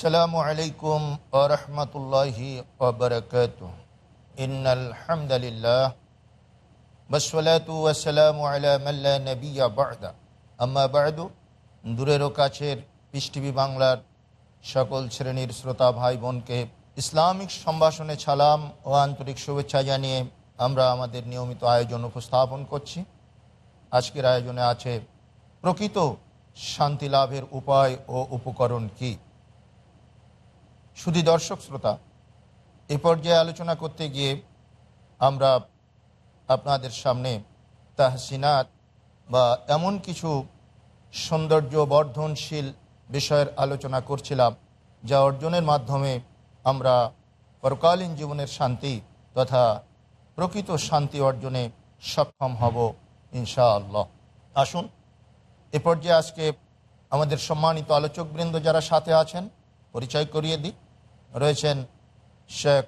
আসসালামু আলাইকুম আরহামতুল্লাহি ওবরকাত ইন্নাল হামদুলিল্লাহ বসলাতু ওয়াসালামু আলা মাল্লা নবিয়া বাদা। আম্মা বাদু দূরেরও কাছের, পিস টিভি বাংলার সকল শ্রেণির শ্রোতা ভাই বোনকে ইসলামিক সম্ভাষণে ছালাম ও আন্তরিক শুভেচ্ছা জানিয়ে আমরা আমাদের নিয়মিত আয়োজন উপস্থাপন করছি। আজকের আয়োজনে আছে প্রকৃত শান্তি লাভের উপায় ও উপকরণ কী? শুধু দর্শক শ্রোতা, এ পর্যায়ে আলোচনা করতে গিয়ে আমরা আপনাদের সামনে তাহসিনাত বা এমন কিছু সৌন্দর্য বর্ধনশীল বিষয়ের আলোচনা করছিলাম, যা অর্জনের মাধ্যমে আমরা পরকালীন জীবনের শান্তি তথা প্রকৃত শান্তি অর্জনে সক্ষম হব, ইনশাআল্লাহ। আসুন, এ পর্যায়ে আজকে আমাদের সম্মানিত আলোচকবৃন্দ যারা সাথে আছেন, পরিচয় করিয়ে দিই। রয়েছেন শেখ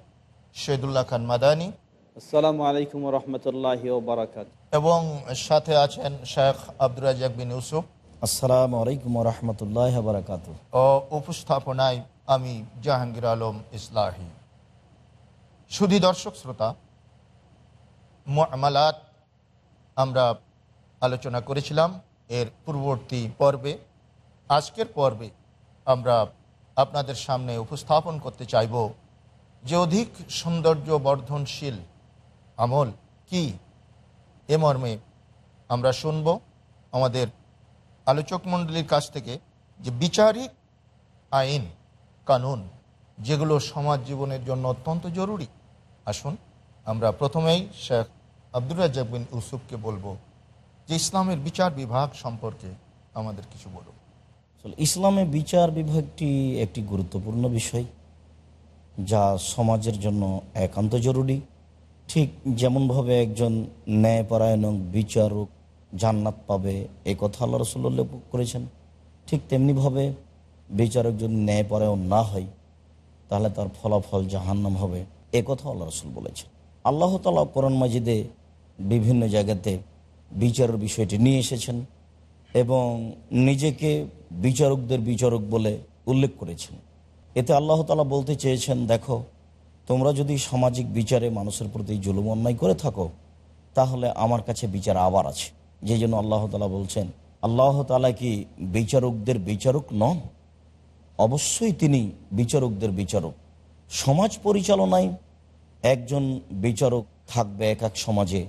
শহীদুল্লাহ খান মাদানী। আসসালামু আলাইকুম রহমতুল্লাহ বারাকাত এবং সাথে আছেন শেখ আব্দুর রাজাক বিন ইউসুফ। আসসালামু আলাইকুম রহমতুল্লাহ বারাকাতু ও উপস্থাপনায় আমি জাহাঙ্গীর আলম ইসলাহি। সুধী দর্শক শ্রোতা মালাত আমরা আলোচনা করেছিলাম এর পূর্ববর্তী পর্বে। আজকের পর্বে আমরা আপনাদের সামনে উপস্থাপন করতে চাইব। যে অধিক সৌন্দর্য বর্ধনশীল আমল কি, এ মর্মে আমরা শুনব আমাদের আলোচক মণ্ডলীর কাছ থেকে যে বিচারিক আইন, কানুন, যেগুলো সমাজ জীবনের জন্য অত্যন্ত জরুরি। আসুন, আমরা প্রথমেই শেখ আব্দুর রাজ্জাক বিন ইউসুফকে বলব যে ইসলামের বিচার বিভাগ সম্পর্কে আমাদের কিছু বলুন। ইসলামে বিচার বিভাগটি একটি গুরুত্বপূর্ণ বিষয়, যা সমাজের জন্য একান্ত জরুরি। ঠিক যেমনভাবে একজন ন্যায়পরায়ণ বিচারক জান্নাত পাবে, এ কথা আল্লাহ রসুল উল্লেখ করেছেন। ঠিক তেমনিভাবে বিচারক যদি ন্যায়পরায়ণ না হয়, তাহলে তার ফলাফল জাহান্নাম হবে, এ কথা আল্লাহ রসুল বলেছেন। আল্লাহ তালা কোরআন মাজিদে বিভিন্ন জায়গাতে বিচারের বিষয়টি নিয়ে এসেছেন। এবং নিজেকে বিচারকদের বিচারক বলে উল্লেখ করেছেন। এতে আল্লাহ তালা বলতে চেয়েছেন, দেখো, তোমরা যদি সামাজিক বিচারে মানুষের প্রতি জুলুম অন্যায় করে থাকো, তাহলে আমার কাছে বিচার আবার আছে। যে জন্য আল্লাহ তালা বলছেন, আল্লাহ তালা কি বিচারকদের বিচারক নন? অবশ্যই তিনি বিচারকদের বিচারক। সমাজ পরিচালনায় একজন বিচারক থাকবে এক এক সমাজে,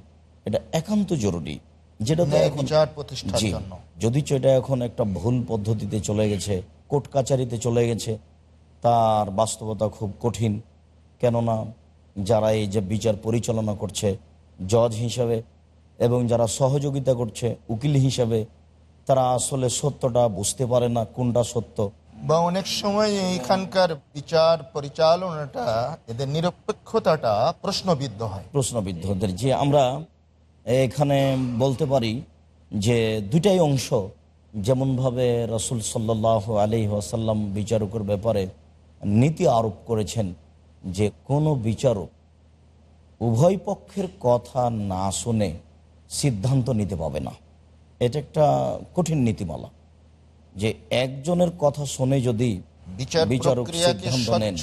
এটা একান্ত জরুরি। যেটা তো এখন প্রতিষ্ঠার জন্য। যদিচ এটা এখন একটা ভুল পদ্ধতিতে চলে গেছে কোর্ট কাচারিতে চলে গেছে তার বাস্তবতা খুব কঠিন। কেননা যারা এই যে বিচার পরিচালনা করছে জজ হিসাবে এবং যারা সহযোগিতা করছে উকিল হিসাবে তারা আসলে সত্যটা বুঝতে পারে না কোনটা সত্য। বা অনেক সময় এখানকার বিচার পরিচালনাটা এদের নিরপেক্ষতাটা প্রশ্নবিদ্ধ হয়। প্রশ্নবিদ্ধদের। যে আমরা এখানে বলতে পারি যে দুইটাই অংশ যেমনভাবে রসুল সাল্লাহ আলি আসাল্লাম বিচারকের ব্যাপারে নীতি আরোপ করেছেন যে কোনো বিচারক উভয় পক্ষের কথা না শুনে সিদ্ধান্ত নিতে পাবে না। এটা একটা কঠিন নীতিমালা যে একজনের কথা শুনে যদি বিচারক সিদ্ধান্ত নেন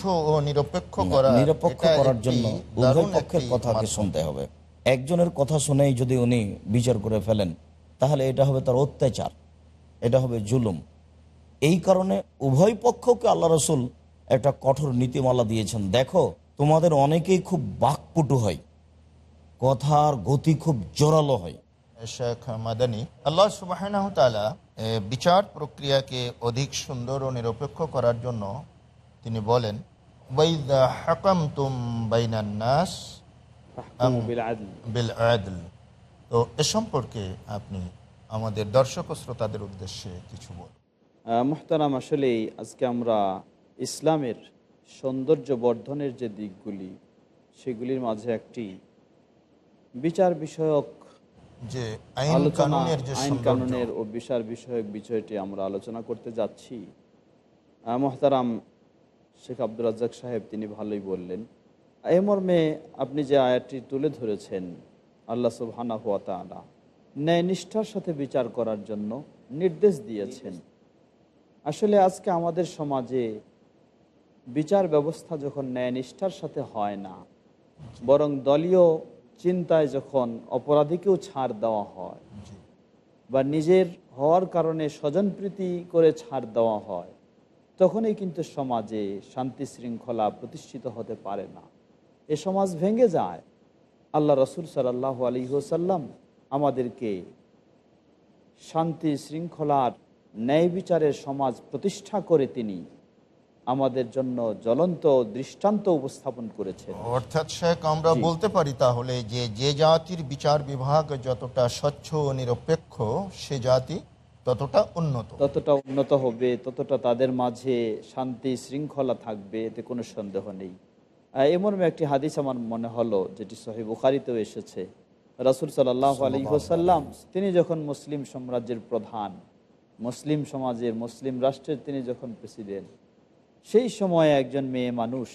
নিরপেক্ষ করার জন্য উভয় পক্ষের কথাকে শুনতে হবে। একজনের কথা শুনেই যদি উনি বিচার করে ফেলেন, তাহলে এটা হবে তার অত্যাচার, এটা হবে জুলুম। এই কারণে উভয় পক্ষকে আল্লাহ রসুল একটা কঠোর নীতিমালা দিয়েছেন। দেখো, তোমাদের অনেকেই খুব বাকপুটু হয়, কথার গতি খুব জোরালো হয়। শেখ মাদানী, আল্লাহ সুবাহ বিচার প্রক্রিয়াকে অধিক সুন্দর ও নিরপেক্ষ করার জন্য তিনি বলেন ফাহকুমু বিল আদল। তো এ সম্পর্কে আপনি আমাদের দর্শক ও শ্রোতাদের উদ্দেশ্যে কিছু আহ, মুহতারাম আসলেই আজকে আমরা ইসলামের সৌন্দর্য বর্ধনের যে দিকগুলি সেগুলির মাঝে একটি বিচার বিষয়ক যে আইন আলোচনা কানুনের আইন কানুনের ও বিচার বিষয়ক বিষয়টি আমরা আলোচনা করতে যাচ্ছি। মোহতারাম শেখ আব্দুল রাজ্জাক সাহেব তিনি ভালোই বললেন। এ মর্মে আপনি যে আয়াতটি তুলে ধরেছেন আল্লাহ সুবহানা হুয়া তাআলা ন্যায় নিষ্ঠার সাথে বিচার করার জন্য নির্দেশ দিয়েছেন। আসলে আজকে আমাদের সমাজে বিচার ব্যবস্থা যখন ন্যায় নিষ্ঠার সাথে হয় না বরং দলীয় চিন্তায় যখন অপরাধীকেও ছাড় দেওয়া হয় বা নিজের হওয়ার কারণে স্বজনপ্রীতি করে ছাড় দেওয়া হয় তখনই কিন্তু সমাজে শান্তি শৃঙ্খলা প্রতিষ্ঠিত হতে পারে না। এ সমাজ ভেঙে যায়। আল্লাহ রসুল সাল্লাহ আলী হোসাল্লাম আমাদেরকে শান্তি শৃঙ্খলার ন্যায় বিচারের সমাজ প্রতিষ্ঠা করে তিনি আমাদের জন্য জ্বলন্ত দৃষ্টান্ত উপস্থাপন করেছেন। অর্থাৎ শেখ আমরা বলতে পারি তাহলে যে যে জাতির বিচার বিভাগ যতটা স্বচ্ছ ও নিরপেক্ষ সে জাতি ততটা উন্নত। ততটা উন্নত হবে ততটা তাদের মাঝে শান্তি শৃঙ্খলা থাকবে এতে কোনো সন্দেহ নেই। এমন একটি হাদিস আমার মনে হলো যেটি সহি বুখারিতেও এসেছে। রাসুল সাল্লাহ আলী হোসাল্লাম তিনি যখন মুসলিম সাম্রাজ্যের প্রধান মুসলিম সমাজের মুসলিম রাষ্ট্রের তিনি যখন প্রেসিডেন্ট সেই সময়ে একজন মেয়ে মানুষ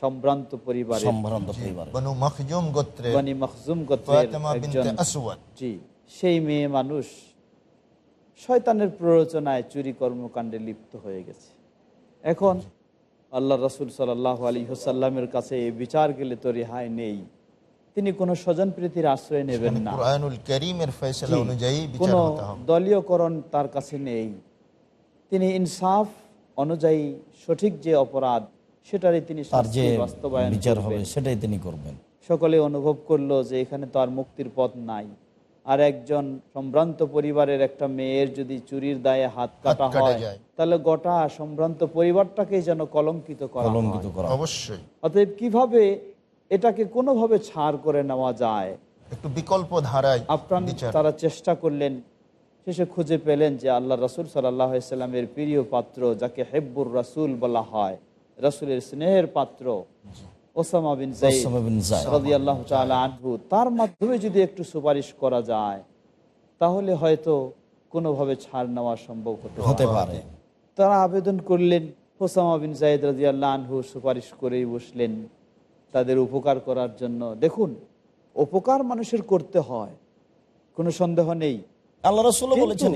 সম্ভ্রান্ত পরিবারের পরিবার বনু মখজুম গোত্রে বানি মখজুম গোত্রের ফাতেমা বিনতে একজন আসওয়াদ। জি সেই মেয়ে মানুষ শয়তানের প্ররোচনায় চুরি কর্মকাণ্ডে লিপ্ত হয়ে গেছে। এখন আল্লাহ রসুল সাল্লাহ আলী হোসাল্লামের কাছে এই বিচার গেলে তো রেহাই নেই। তিনি কোনো স্বজন প্রীতির আশ্রয় নেবেন না। কোনো দলীয়করণ তার কাছে নেই। তিনি ইনসাফ অনুযায়ী সঠিক যে অপরাধ সেটারই তিনি বাস্তবায়ন বিচার হবে সেটাই তিনি করবেন। সকলে অনুভব করল যে এখানে তো আর মুক্তির পথ নাই। আর একজন সম্ভ্রান্ত পরিবারের একটা মেয়ের যদি চুরির দায়ে হাত কাটা হয় তাহলে গোটা সম্ভ্রান্ত পরিবারটাকেই যেন কলঙ্কিত করা অবশ্যই। অতএব কীভাবে এটাকে কোনোভাবে ছাড় করে নেওয়া যায়? একটু বিকল্প ধারায় আপনার তারা চেষ্টা করলেন শেষে খুঁজে পেলেন যে আল্লাহ রসুল সাল্লামের প্রিয় পাত্র যাকে হেব্বুর রাসুল বলা হয় রসুলের স্নেহের পাত্র। Osama bin Zaid Osama bin Zaid. রাদিয়াল্লাহু তাআলা আনহু তার মাধ্যমে যদি একটু সুপারিশ করা যায় তাহলে হয়তো কোনোভাবে ছাড় নেওয়া সম্ভব হতে পারে। তারা আবেদন করলেন হোসামা বিন জাইদ রাজিয়াল্লাহ আনহু সুপারিশ করেই বসলেন তাদের উপকার করার জন্য। দেখুন উপকার মানুষের করতে হয় কোনো সন্দেহ নেই। আল্লাহ রসুল বলেছেন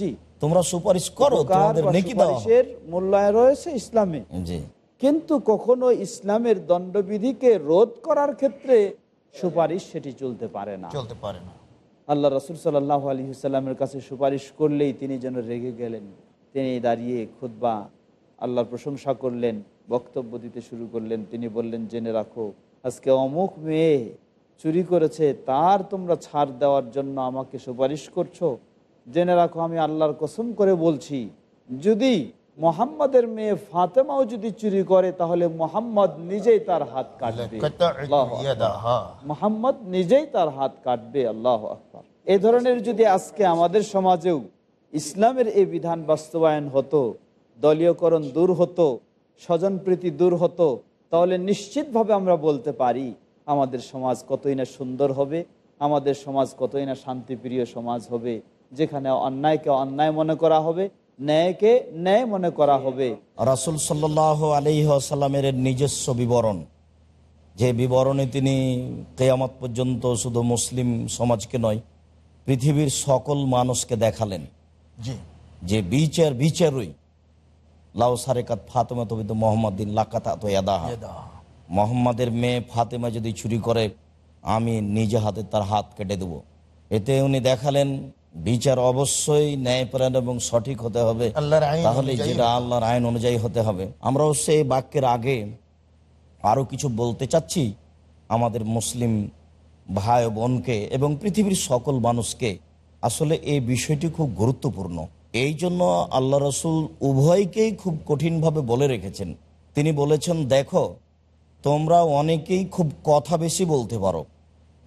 জি। তোমরা সুপারিশ করো তোমাদের নেকি সুপারিশের মূল্যায়ন রয়েছে ইসলামে। জি। কিন্তু কখনো ইসলামের দণ্ডবিধিকে রোধ করার ক্ষেত্রে সুপারিশ সেটি চলতে পারে না। চলতে পারে না। আল্লাহ রসুল সাল্লাহ আলী সাল্লামের কাছে সুপারিশ করলেই তিনি যেন রেগে গেলেন। তিনি দাঁড়িয়ে খুদ্া আল্লাহর প্রশংসা করলেন বক্তব্য দিতে শুরু করলেন। তিনি বললেন জেনে রাখো আজকে অমুক মেয়ে চুরি করেছে তার তোমরা ছাড় দেওয়ার জন্য আমাকে সুপারিশ করছ। জেনে রাখো আমি আল্লাহর কসম করে বলছি যদি মোহাম্মদের মেয়ে ফাতেমাও যদি চুরি করে তাহলে মোহাম্মদ নিজেই তার হাত কাটবে। মোহাম্মদ নিজেই তার হাত কাটবে আল্লাহ আকবর। এই ধরনের যদি আজকে আমাদের সমাজেও ইসলামের এই বিধান বাস্তবায়ন হতো দলীয়করণ দূর হতো স্বজনপ্রীতি দূর হতো তাহলে নিশ্চিতভাবে আমরা বলতে পারি আমাদের সমাজ কতই না সুন্দর হবে আমাদের সমাজ কতই না শান্তিপ্রিয় সমাজ হবে যেখানে অন্যায়কে অন্যায় মনে করা হবে ন্যায়কে ন্যায় মনে করা হবে। রাসুল সাল্লাহ আলিহাসাল্লামের নিজস্ব বিবরণ যে বিবরণে তিনি কেয়ামত পর্যন্ত শুধু মুসলিম সমাজকে নয় পৃথিবীর সকল মানুষকে দেখালেন। যে বিচার বিচারই লাউ সারেকাত ফাতেমা তবিদ মোহাম্মদিন। মোহাম্মদের মেয়ে ফাতেমা যদি চুরি করে আমি নিজে হাতে তার হাত কেটে দেব। এতে উনি দেখালেন বিচার অবশ্যই ন্যায়পরায়ণ এবং সঠিক হতে হবে। আল্লাহর আইন তাহলে যেটা আল্লাহর আইন অনুযায়ী হতে হবে। আমরাও সেই বাক্যের আগে আরও কিছু বলতে চাচ্ছি। আমাদের মুসলিম ভাই বোনকে এবং পৃথিবীর সকল মানুষকে। আসলে এই বিষয়টি খুব গুরুত্বপূর্ণ। এই জন্য আল্লাহ রসুল উভয়কেই খুব কঠিনভাবে বলে রেখেছেন। তিনি বলেছেন দেখো তোমরা অনেকেই খুব কথা বেশি বলতে পারো।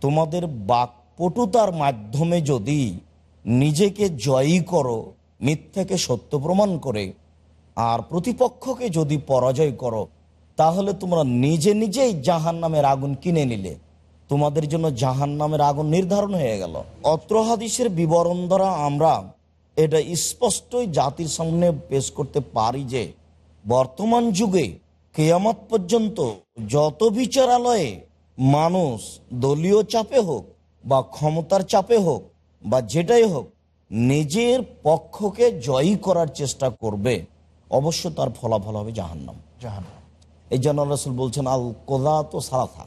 তোমাদের বাকপটুতার মাধ্যমে যদি নিজেকে জয়ী করো, মিথ্যাকে সত্য প্রমাণ করে। আর প্রতিপক্ষকে যদি পরাজয় করো, তাহলে তোমরা নিজে নিজেই জাহান নামের আগুন কিনে নিলে। তোমাদের জন্য জাহান নামের আগুন নির্ধারণ হয়ে গেল। অত্র হাদিসের বিবরণ দ্বারা আমরা এটা স্পষ্টই জাতির সামনে পেশ করতে পারি যে, বর্তমান যুগে কেয়ামত পর্যন্ত যত বিচারালয়ে মানুষ দলীয় চাপে হোক বা ক্ষমতার চাপে হোক বা যেটাই হোক নিজের পক্ষকে জয়ী করার চেষ্টা করবে অবশ্য তার ফলাফল হবে জাহান্নাম। জাহান্নাম। এই জন্য রসুল বলছেন আল কোদা তো সালাথা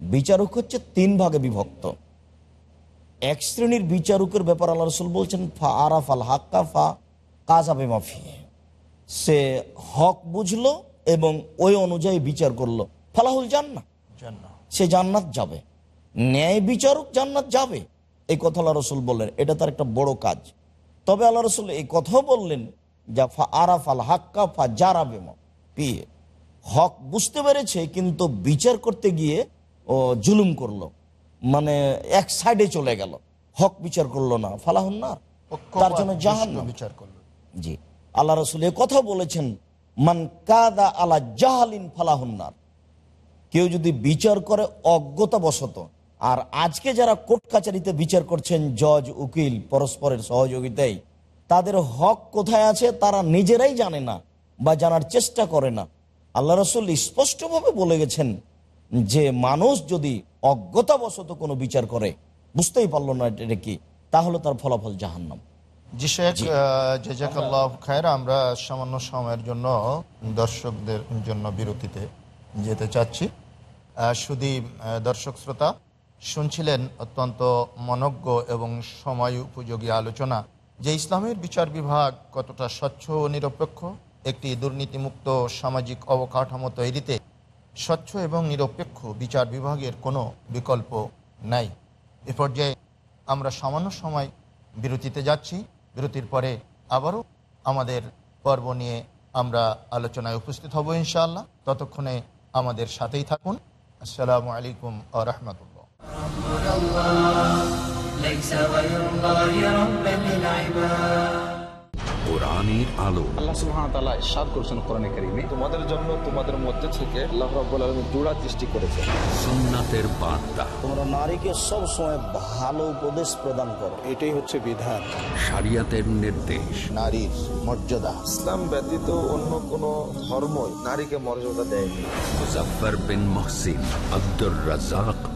বিচারক হচ্ছে তিন ভাগে বিভক্ত। এক শ্রেণির বিচারকের ব্যাপার আল্লাহ রসুল বলছেন ফা আরাফ আল হাক্কা ফা কাজাবে মাফি সে হক বুঝলো এবং ওই অনুযায়ী বিচার করল। ফালাহুল জান্না জান্নাত সে জান্নাত যাবে। ন্যায় বিচারক জান্নাত যাবে। এই কথা আল্লাহ রসুল বললেন এটা তার একটা বড় কাজ। তবে আল্লাহ রসুল এই কথাও বললেন যা ফা আরাফ আল হাক্কা ফা জারাবে পিয়ে হক বুঝতে পেরেছে কিন্তু বিচার করতে গিয়ে ও জুলুম করল। মানে এক সাইডে চলে গেল। হক বিচার করল না ফালাহুন না তার জন্য জাহান বিচার করল। জি আল্লাহ রসুল এ কথা বলেছেন মান কাদা আলা জাহালিন ফালাহুন্নার কেউ যদি বিচার করে অজ্ঞতা অজ্ঞতাবশত আর আজকে যারা কোর্ট কাচারিতে বিচার করছেন জজ উকিল পরস্পরের সহযোগিতায় তাদের হক কোথায় আছে তারা নিজেরাই জানে না বা জানার চেষ্টা করে না। আল্লাহ রসুল স্পষ্টভাবে বলে গেছেন যে মানুষ যদি অজ্ঞতাবশত কোনো বিচার করে বুঝতেই পারল না এটা কি তাহলে তার ফলাফল জাহান্নাম। জি শেখ জেজাকাল্লাহ খায়ের আমরা সামান্য সময়ের জন্য দর্শকদের জন্য বিরতিতে যেতে চাচ্ছি। শুধু দর্শক শ্রোতা শুনছিলেন অত্যন্ত মনজ্ঞ এবং সময় উপযোগী আলোচনা, যে ইসলামের বিচার বিভাগ কতটা স্বচ্ছ ও নিরপেক্ষ, একটি দুর্নীতিমুক্ত সামাজিক অবকাঠামো তৈরিতে স্বচ্ছ এবং নিরপেক্ষ বিচার বিভাগের কোনো বিকল্প নাই। এ পর্যায়ে আমরা সামান্য সময় বিরতিতে যাচ্ছি। বিরতির পরে আবারও আমাদের পর্ব নিয়ে আমরা আলোচনায় উপস্থিত হব ইনশাআল্লাহ। ততক্ষণে আমাদের সাথেই থাকুন। আসসালামু আলাইকুম আ রহমতুল্লাহ। কোরআনের আলো। আল্লাহ সুবহানাহু ওয়া তাআলা ইরশাদ করেছেন কোরআনে কারীমে। তোমাদের জন্য তোমাদের মধ্যে থেকে আল্লাহ রাব্বুল আলামিন জোড়া সৃষ্টি করেছেন সুন্নাতের বার্তা। তোমরা নারীকে সব সময় ভালো উপদেশ প্রদান করো। এটাই হচ্ছে বিধান। শরিয়াতের নির্দেশ। নারীর মর্যাদা। ইসলাম ব্যতীত অন্য কোন ধর্মই নারীকে মর্যাদা দেয়নি। Muzaffar bin Mohsin Abdur Razzak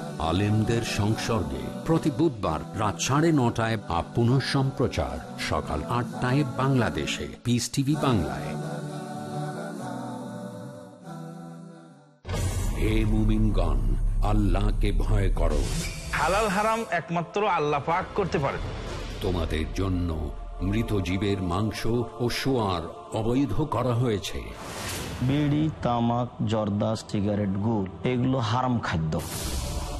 আলেমদের সংসর্গে প্রতি বুধবার রাত সাড়ে নটায় বা পুনঃ সম্প্রচার সকাল আটটায় বাংলাদেশে। পিস টিভি বাংলায়। হে মুমিনগণ আল্লাহকে ভয় করো। হালাল হারাম একমাত্র আল্লাহ পাক করতে পারেন। তোমাদের জন্য মৃত জীবের মাংস ও সোয়ার অবৈধ করা হয়েছে। বিড়ি তামাক জর্দা সিগারেট গুড় এগুলো হারাম খাদ্য।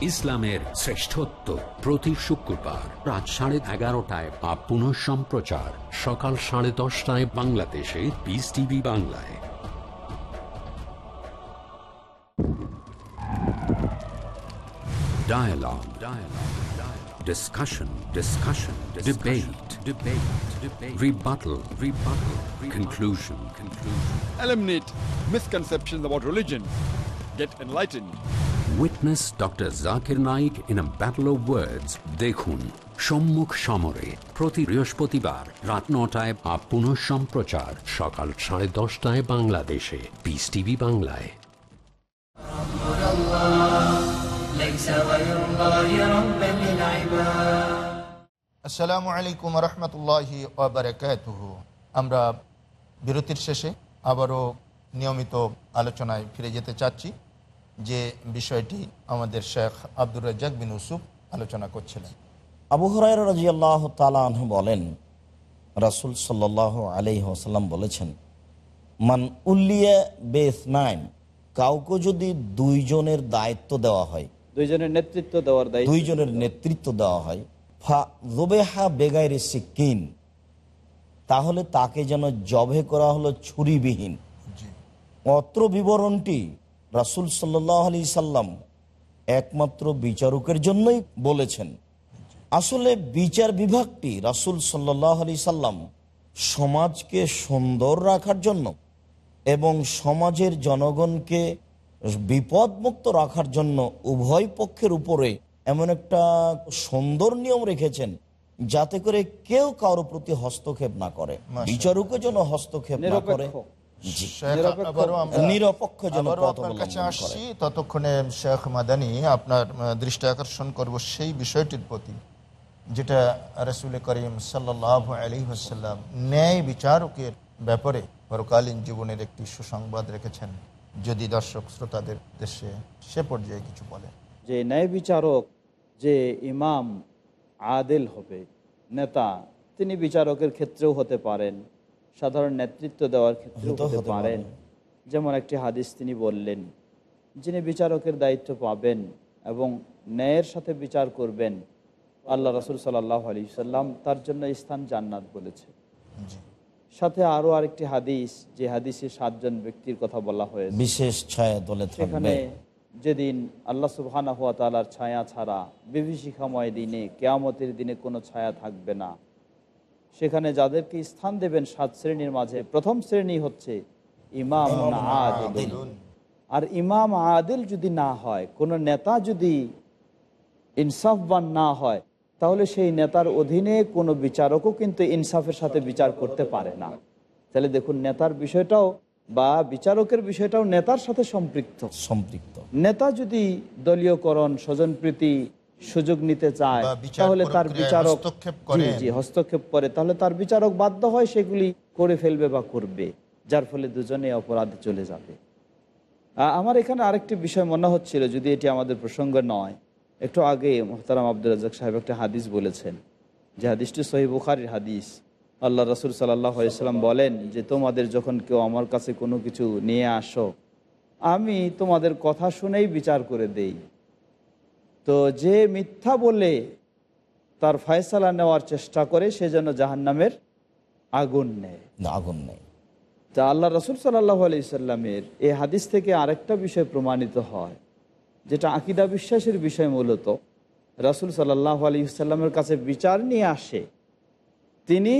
ইসলামের শ্রেষ্ঠত্ব প্রতি শুক্রবার রাত সাড়ে এগারোটায় বা পুনঃ সম্প্রচার সকাল সাড়ে দশটায় বাংলাদেশে পিস টিভি বাংলায় Dialogue. Dialogue. Dialogue. Discussion. Discussion. Debate. Debate. Debate. Rebuttal. Rebuttal. Rebuttal. Conclusion. Conclusion. Eliminate misconceptions about religion. Get enlightened. Witness doctor Zakir Naik in a battle of words দেখুন সম্মুখ সমরে প্রতি বৃহস্পতিবার রাত নটায় বা পুনঃ সম্প্রচার সকাল সাড়ে দশটায় বাংলাদেশে পিস টিভি বাংলায় আসসালামু আলাইকুম রহমতুল্লাহি আমরা বিরতির শেষে আবারও নিয়মিত আলোচনায় ফিরে যেতে চাচ্ছি যে বিষয়টি আমাদের শেখ আব্দুর রাজ্জাক বিন ইউসুফ আলোচনা করছিলেন। আবু হরাই রাজি আল্লাহ তালাহ বলেন রাসুল সাল্লাহ আলি ওসাল্লাম বলেছেন মান উল্লিয়া বেস নাইন কাউকে যদি দুইজনের দায়িত্ব দেওয়া হয় দুইজনের নেতৃত্ব দেওয়ার দায়িত্ব দুইজনের নেতৃত্ব দেওয়া হয় ফা জোবেহা বেগাইরে সিকিন তাহলে তাকে যেন জবে করা হলো ছুরিবিহীন। অত্র বিবরণটি রাসুল সাল্লাহ আলি সাল্লাম একমাত্র বিচারকের জন্যই বলেছেন। আসলে বিচার বিভাগটি রাসুল সাল্লাহ আলি সাল্লাম সমাজকে সুন্দর রাখার জন্য এবং সমাজের জনগণকে বিপদমুক্ত রাখার জন্য উভয় পক্ষের উপরে এমন একটা সুন্দর নিয়ম রেখেছেন যাতে করে কেউ কারোর প্রতি হস্তক্ষেপ না করে। বিচারকও জন্য হস্তক্ষেপ না করে। নিরপেক্ষ। কাছে আসছি। ততক্ষণে শেখ মাদানি আপনার দৃষ্টি আকর্ষণ করব সেই বিষয়টির প্রতি যেটা রসুল করিম সাল্লাহ আলী হাসাল্লাম ন্যায় বিচারকের ব্যাপারে পরকালীন জীবনের একটি সুসংবাদ রেখেছেন। যদি দর্শক শ্রোতাদের দেশে সে পর্যায়ে কিছু বলেন যে ন্যায় বিচারক যে ইমাম আদেল হবে নেতা তিনি বিচারকের ক্ষেত্রেও হতে পারেন। সাধারণ নেতৃত্ব দেওয়ার ক্ষেত্রে হতে পারেন যেমন একটি হাদিস তিনি বললেন যিনি বিচারকের দায়িত্ব পাবেন এবং ন্যায়ের সাথে বিচার করবেন আল্লাহ রসুল সাল্লাহ আলি সাল্লাম তার জন্য স্থান জান্নাত বলেছে। সাথে আরও আরেকটি হাদিস যে হাদিসে সাতজন ব্যক্তির কথা বলা হয়েছে। বিশেষ ছায়া দলে সেখানে যেদিন আল্লাহ সুবহানা হুয়া তালার ছায়া ছাড়া বিভীষিকাময় দিনে কেয়ামতের দিনে কোনো ছায়া থাকবে না। সেখানে যাদেরকে স্থান দেবেন সাত শ্রেণির মাঝে প্রথম শ্রেণি হচ্ছে ইমাম আদিল। আর ইমাম আদিল যদি না হয় কোনো নেতা যদি ইনসাফবান না হয় তাহলে সেই নেতার অধীনে কোনো বিচারকও কিন্তু ইনসাফের সাথে বিচার করতে পারে না। তাহলে দেখুন নেতার বিষয়টাও বা বিচারকের বিষয়টাও নেতার সাথে সম্পৃক্ত। সম্পৃক্ত। নেতা যদি দলীয়করণ স্বজনপ্রীতি সুযোগ নিতে চায় তাহলে তার বিচারক হস্তক্ষেপ জি, হস্তক্ষেপ করে। তাহলে তার বিচারক বাধ্য হয় সেগুলি করে ফেলবে বা করবে যার ফলে দুজনে অপরাধে চলে যাবে। আমার এখানে আরেকটি বিষয় মনে হচ্ছিল যদি এটি আমাদের প্রসঙ্গ নয়। একটু আগে মোহতারাম আব্দুল রাজাক সাহেব একটা হাদিস বলেছেন যে হাদিসটি সহি বুখারির হাদিস। আল্লাহ রসুল সাল্লাম বলেন যে তোমাদের যখন কেউ আমার কাছে কোনো কিছু নিয়ে আসো আমি তোমাদের কথা শুনেই বিচার করে দেই। তো যে মিথ্যা বলে তার ফয়সালা নেওয়ার চেষ্টা করে সে যেন জাহান্নামের আগুন নেয়। আগুন নেয় তা আল্লাহ রসুল সাল্লাহ আলি সাল্লামের এই হাদিস থেকে আরেকটা বিষয় প্রমাণিত হয় যেটা আকিদা বিশ্বাসের বিষয় মূলত। রসুল সাল্লাহ আলি সাল্লামের কাছে বিচার নিয়ে আসে। তিনি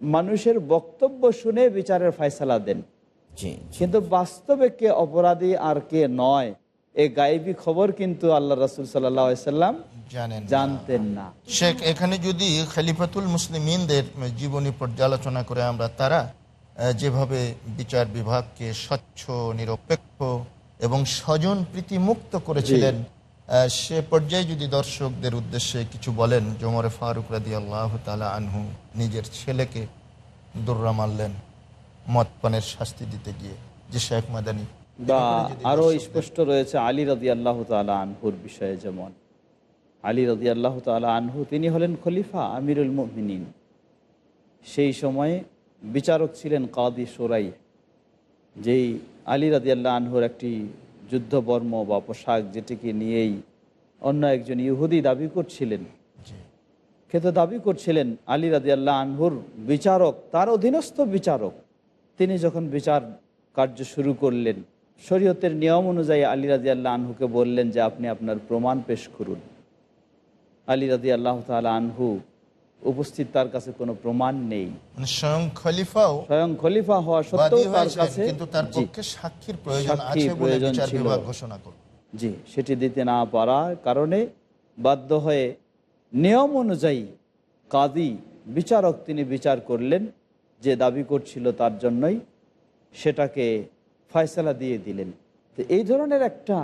মানুষের বক্তব্য শুনে বিচারের ফয়সালা দেন। কিন্তু বাস্তবে কে অপরাধী আর কে নয় এই গায়েবী খবর কিন্তু আল্লাহ রসুল সাল্লাম জানেন জানতেন না। শেখ এখানে যদি খলিফাতুল মুসলিমিনদের জীবনী পর্যালোচনা করে আমরা তারা যেভাবে বিচার বিভাগকে স্বচ্ছ নিরপেক্ষ এবং স্বজন প্রীতি মুক্ত করেছিলেন সে পর্যায়ে যদি দর্শকদের উদ্দেশ্যে কিছু বলেন জমরে ফারুক রাদি আল্লাহ তালা আনহু নিজের ছেলেকে দুর্রা মারলেন মদ পানের শাস্তি দিতে গিয়ে যে শেখ মাদানি বা আরও স্পষ্ট রয়েছে আলী রাজি আল্লাহ তালা আনহুর বিষয়ে যেমন। আলী রাজি আল্লাহ তালা আনহু তিনি হলেন খলিফা আমিরুল মুমিনিন। সেই সময়ে বিচারক ছিলেন কাদি সোরাই যেই আলী রাজি আল্লাহ আনহুর একটি যুদ্ধবর্ম বা পোশাক যেটিকে নিয়েই অন্য একজন ইহুদি দাবি করছিলেন। খেতে দাবি করছিলেন আলী রাজি আল্লাহ আনহুর বিচারক তার অধীনস্থ বিচারক। তিনি যখন বিচার কার্য শুরু করলেন শরীয়তের নিয়ম অনুযায়ী আলী রাজি আল্লাহ আনহুকে বললেন যে আপনি আপনার প্রমাণ পেশ করুন। আলী রাজি আল্লাহ তালা আনহু উপস্থিত তার কাছে কোনো প্রমাণ নেই। মানে স্বয়ং খলিফাও স্বয়ং খলিফা হওয়া সত্ত্বেও তার কাছে কিন্তু তার জি, পক্ষে সাক্ষীর প্রয়োজন আছে বলে বিচার ছিল। বিভাগ ঘোষণা করল জি সেটি দিতে না পারার কারণে বাধ্য হয়ে নিয়ম অনুযায়ী কাজী বিচারক তিনি বিচার করলেন। যে দাবি করছিল তার জন্যই সেটাকে ফয়সালা দিয়ে দিলেন। তো এই ধরনের একটা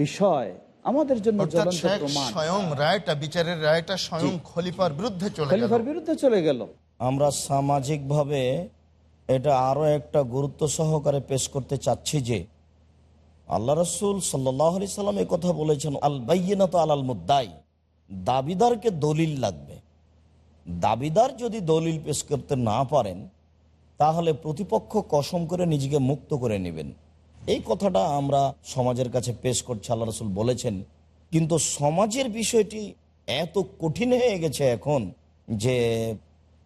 বিষয় আমাদের জন্য স্বয়ং রায়টা বিচারের রায়টা স্বয়ং খলিফার বিরুদ্ধে চলে খলিফার বিরুদ্ধে চলে গেল। আমরা সামাজিকভাবে এটা আরও একটা গুরুত্ব সহকারে পেশ করতে চাচ্ছি যে আল্লাহ রসুল সাল্লাহ আলি সাল্লাম এ কথা বলেছেন আল বাইনাত আলাল মুদ্দাই দাবিদারকে দলিল লাগবে। দাবিদার যদি দলিল পেশ করতে না পারেন তাহলে প্রতিপক্ষ কসম করে নিজেকে মুক্ত করে নেবেন। এই কথাটা আমরা সমাজের কাছে পেশ করছি, আল্লাহ রসুল বলেছেন। কিন্তু সমাজের বিষয়টি এত কঠিন হয়ে গেছে এখন যে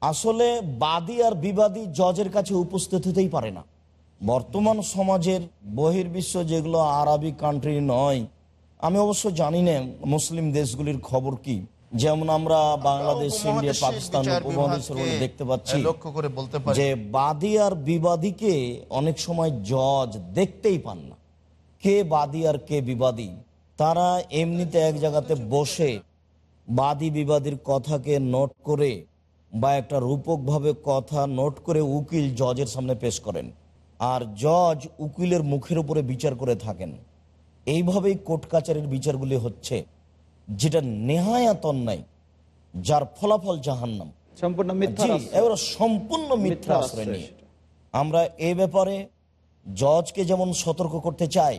আসলে বাদী আর বিবাদী জজের কাছে উপস্থিত হতেই পারে না। বর্তমান সমাজের বহির্বিশ্ব যেগুলো আরবি কান্ট্রি নয়, আমি অবশ্য জানি না মুসলিম দেশগুলির খবর কি। যেমন আমরা বাংলাদেশ ইন্ডিয়া পাকিস্তান উপমহাদেশের দেখতে পাচ্ছি লক্ষ্য করে বলতে পারি। যে বাদী আর বিবাদীকে অনেক সময় জজ দেখতেই পান না। কে বাদী আর কে বিবাদী? তারা এমনিতে এক জায়গাতে বসে বাদী বিবাদীর কথাকে নোট করে বা একটা রূপকভাবে কথা নোট করে উকিল জজের সামনে পেশ করেন। আর জজ উকিলের মুখের উপরে বিচার করে থাকেন। এইভাবেই কোর্ট কাচারির বিচারগুলি হচ্ছে। যেটা নেহায়াত অন্যায় যার ফলাফল জাহান্নাম। সম্পূর্ণ এবারে সম্পূর্ণ মিথ্যা আশ্রয় নিয়ে। আমরা এ ব্যাপারে জজকে যেমন সতর্ক করতে চাই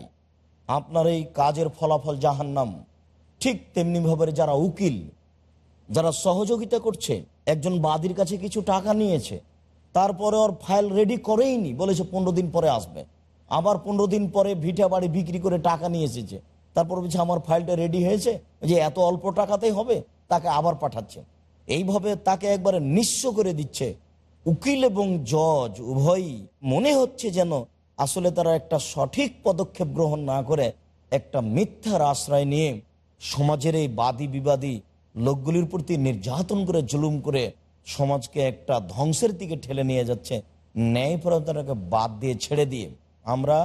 আপনার এই কাজের ফলাফল জাহান্নাম ঠিক তেমনি ভাবে যারা উকিল যারা সহযোগিতা করছে একজন বাদীর কাছে কিছু টাকা নিয়েছে তারপরে ওর ফাইল রেডি করেইনি বলেছে পনেরো দিন পরে আসবে। আবার পনেরো দিন পরে ভিটা বাড়ি বিক্রি করে টাকা নিয়ে এসেছে। তারপর বলছে আমার ফাইলটা রেডি হয়েছে যে এত অল্প টাকাতেই হবে, তাকে আবার পাঠাচ্ছে। এইভাবে তাকে একবারে নিঃস্ব করে দিচ্ছে। উকিল এবং জজ উভয়ই মনে হচ্ছে যেন আসলে তারা একটা সঠিক পদক্ষেপ গ্রহণ না করে একটা মিথ্যার আশ্রয় নিয়ে সমাজের এই বাদী বিবাদী লোকগুলির প্রতি নির্যাতন করে, জুলুম করে সমাজকে একটা ধ্বংসের দিকে ঠেলে নিয়ে যাচ্ছে। ন্যায়পরতাকে বাদ দিয়ে ছেড়ে দিয়ে আমরা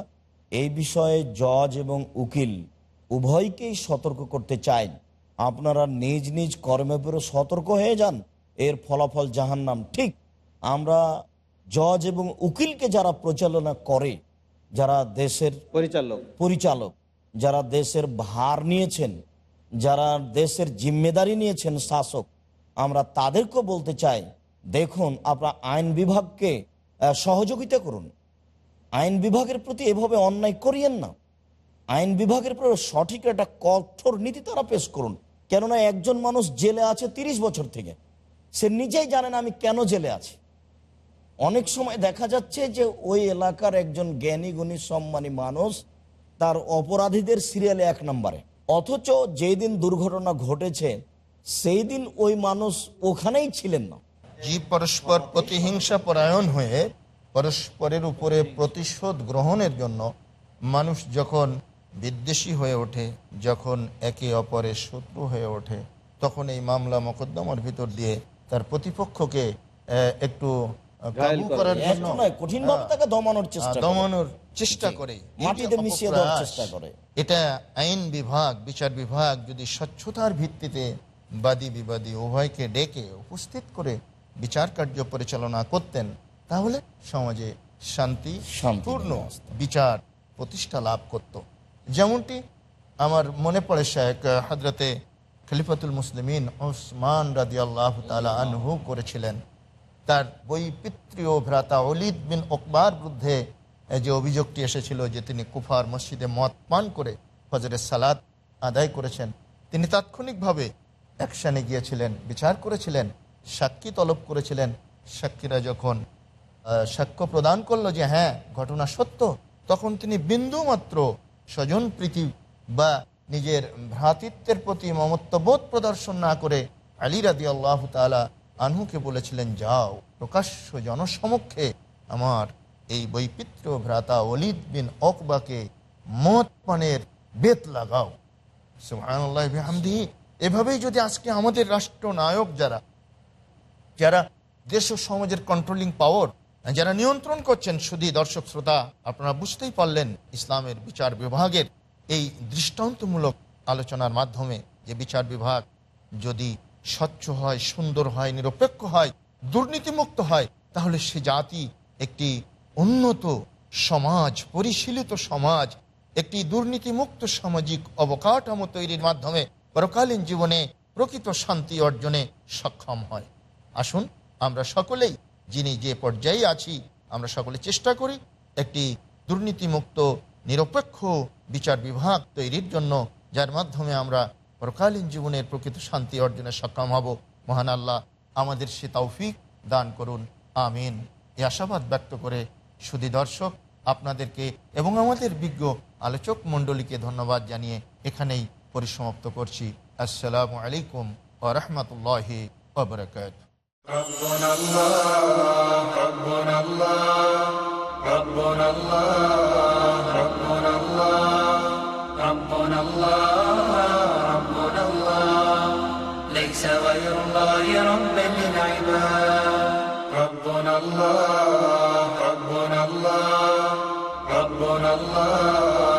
এই বিষয়ে জজ এবং উকিল উভয়কেই সতর্ক করতে চাই আপনারা নিজ নিজ কর্মের উপরে সতর্ক হয়ে যান। এর ফলাফল জাহান্নাম ঠিক। আমরা জজ এবং উকিলকে যারা প্রচালনা করে যারা দেশের পরিচালক। পরিচালক যারা দেশের ভার নিয়েছেন যারা দেশের জিম্মেদারি নিয়েছেন শাসক আমরা তাদেরকেও বলতে চাই দেখুন আপনার আইন বিভাগকে সহযোগিতা করুন। আইন বিভাগের প্রতি এভাবে অন্যায় করিয়েন না। আইন বিভাগের প্রতি সঠিক একটা কঠোর নীতি তারা পেশ করুন। কেননা একজন মানুষ জেলে আছে তিরিশ বছর থেকে। সে নিজেই জানে না আমি কেন জেলে আছি। অনেক সময় দেখা যাচ্ছে যে ওই এলাকার একজন জ্ঞানী, গুণী, সম্মানী মানুষ তার অপরাধীদের সিরিয়ালে এক নম্বরে। অথচ যেই দিন দুর্ঘটনা ঘটেছে, সেই দিন ওই মানুষ ওখানেই ছিলেন না। জীব পরস্পর প্রতিহিংসা পরায়ণ হয়ে পরস্পরের উপরে প্রতিশোধ গ্রহণের জন্য মানুষ যখন বিদ্বেষী হয়ে ওঠে যখন একে অপরের শত্রু হয়ে ওঠে তখন এই মামলা মোকদ্দমার ভিতর দিয়ে তার প্রতিপক্ষকে আহ, একটু করার জন্য কঠিনভাবে তাকে দমানোর চেষ্টা করে। দমানোর চেষ্টা করে। মাটিতে মিশিয়ে দেওয়ার চেষ্টা করে। এটা আইন বিভাগ বিচার বিভাগ যদি স্বচ্ছতার ভিত্তিতে বাদী বিবাদী উভয়কে ডেকে উপস্থিত করে বিচার কার্য পরিচালনা করতেন তাহলে সমাজে শান্তি পূর্ণ বিচার প্রতিষ্ঠা লাভ করত। যেমনটি আমার মনে পড়ে শেখ হজরতে খলিফাতুল মুসলিমিন ওসমান রাদি আল্লাহ তালা আনহু করেছিলেন। তার বৈপিত্রীয় ভ্রাতা অলিদ বিন ওকবার বিরুদ্ধে যে অভিযোগটি এসেছিল যে তিনি কুফার মসজিদে মদ পান করে ফজরের সালাদ আদায় করেছেন, তিনি তাৎক্ষণিকভাবে অ্যাকশানে গিয়েছিলেন, বিচার করেছিলেন, সাক্ষী তলব করেছিলেন। সাক্ষীরা যখন সাক্ষ্য প্রদান করল যে হ্যাঁ ঘটনা সত্য, তখন তিনি বিন্দুমাত্র স্বজন, প্রীতি বা নিজের ভ্রাতৃত্বের প্রতি মমত্ববোধ প্রদর্শন না করে আলী রাদি আল্লাহ তালা আনহুকে বলেছিলেন, যাও, প্রকাশ্য জনসমক্ষে আমার এই বৈপিত্র ভ্রাতা অলিদ বিন অকবাকে মত পানের বেত লাগাও। বিহামদিহি এভাবেই যদি আজকে আমাদের রাষ্ট্রনায়ক যারা যারা দেশ ও সমাজের কন্ট্রোলিং পাওয়ার যারা নিয়ন্ত্রণ করছেন শুধু দর্শক শ্রোতা, আপনারা বুঝতেই পারলেন ইসলামের বিচার বিভাগের এই দৃষ্টান্তমূলক আলোচনার মাধ্যমে যে বিচার বিভাগ যদি স্বচ্ছ হয়, সুন্দর হয়, নিরপেক্ষ হয়, দুর্নীতিমুক্ত হয়, তাহলে সে জাতি একটি উন্নত সমাজ, পরিশীলিত সমাজ, একটি দুর্নীতিমুক্ত সামাজিক অবকাঠামো তৈরির মাধ্যমে পরকালীন জীবনে প্রকৃত শান্তি অর্জনে সক্ষম হয়। আসুন, আমরা সকলেই যিনি যে পর্যায়ে আছি, আমরা সকলে চেষ্টা করি একটি দুর্নীতিমুক্ত, নিরপেক্ষ বিচার বিভাগ তৈরির জন্য, যার মাধ্যমে আমরা পরকালীন জীবনের প্রকৃত শান্তি অর্জনে সক্ষম হব। মহান আল্লাহ আমাদের সে তৌফিক দান করুন। আমিন। এ আশাবাদ ব্যক্ত করে সুদী দর্শক, আপনাদেরকে এবং আমাদের বিজ্ঞ আলোচক মণ্ডলীকে ধন্যবাদ জানিয়ে এখানেই পরিসমাপ্ত করছি। আসসালামু আলাইকুম ও রহমতুল্লাহ ربنا الله ربنا الله ربنا الله ربنا الله ربنا الله ربنا الله ليس غير الله ربا للعباد ربنا الله ربنا الله ربنا الله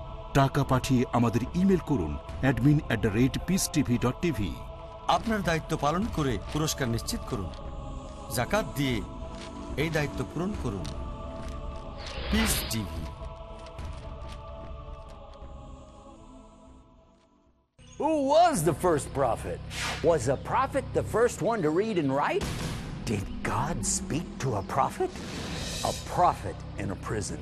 টাকা পাঠিয়ে আমাদের ইমেল করুন অ্যাডমিন আপনার দায়িত্ব পালন করে পুরস্কার নিশ্চিত করুন জাকাত দিয়ে এই দায়িত্ব পূরণ করুন Peace TV Who was the first prophet? Was a prophet the first one to read and write? Did God speak to a prophet? A prophet in a prison.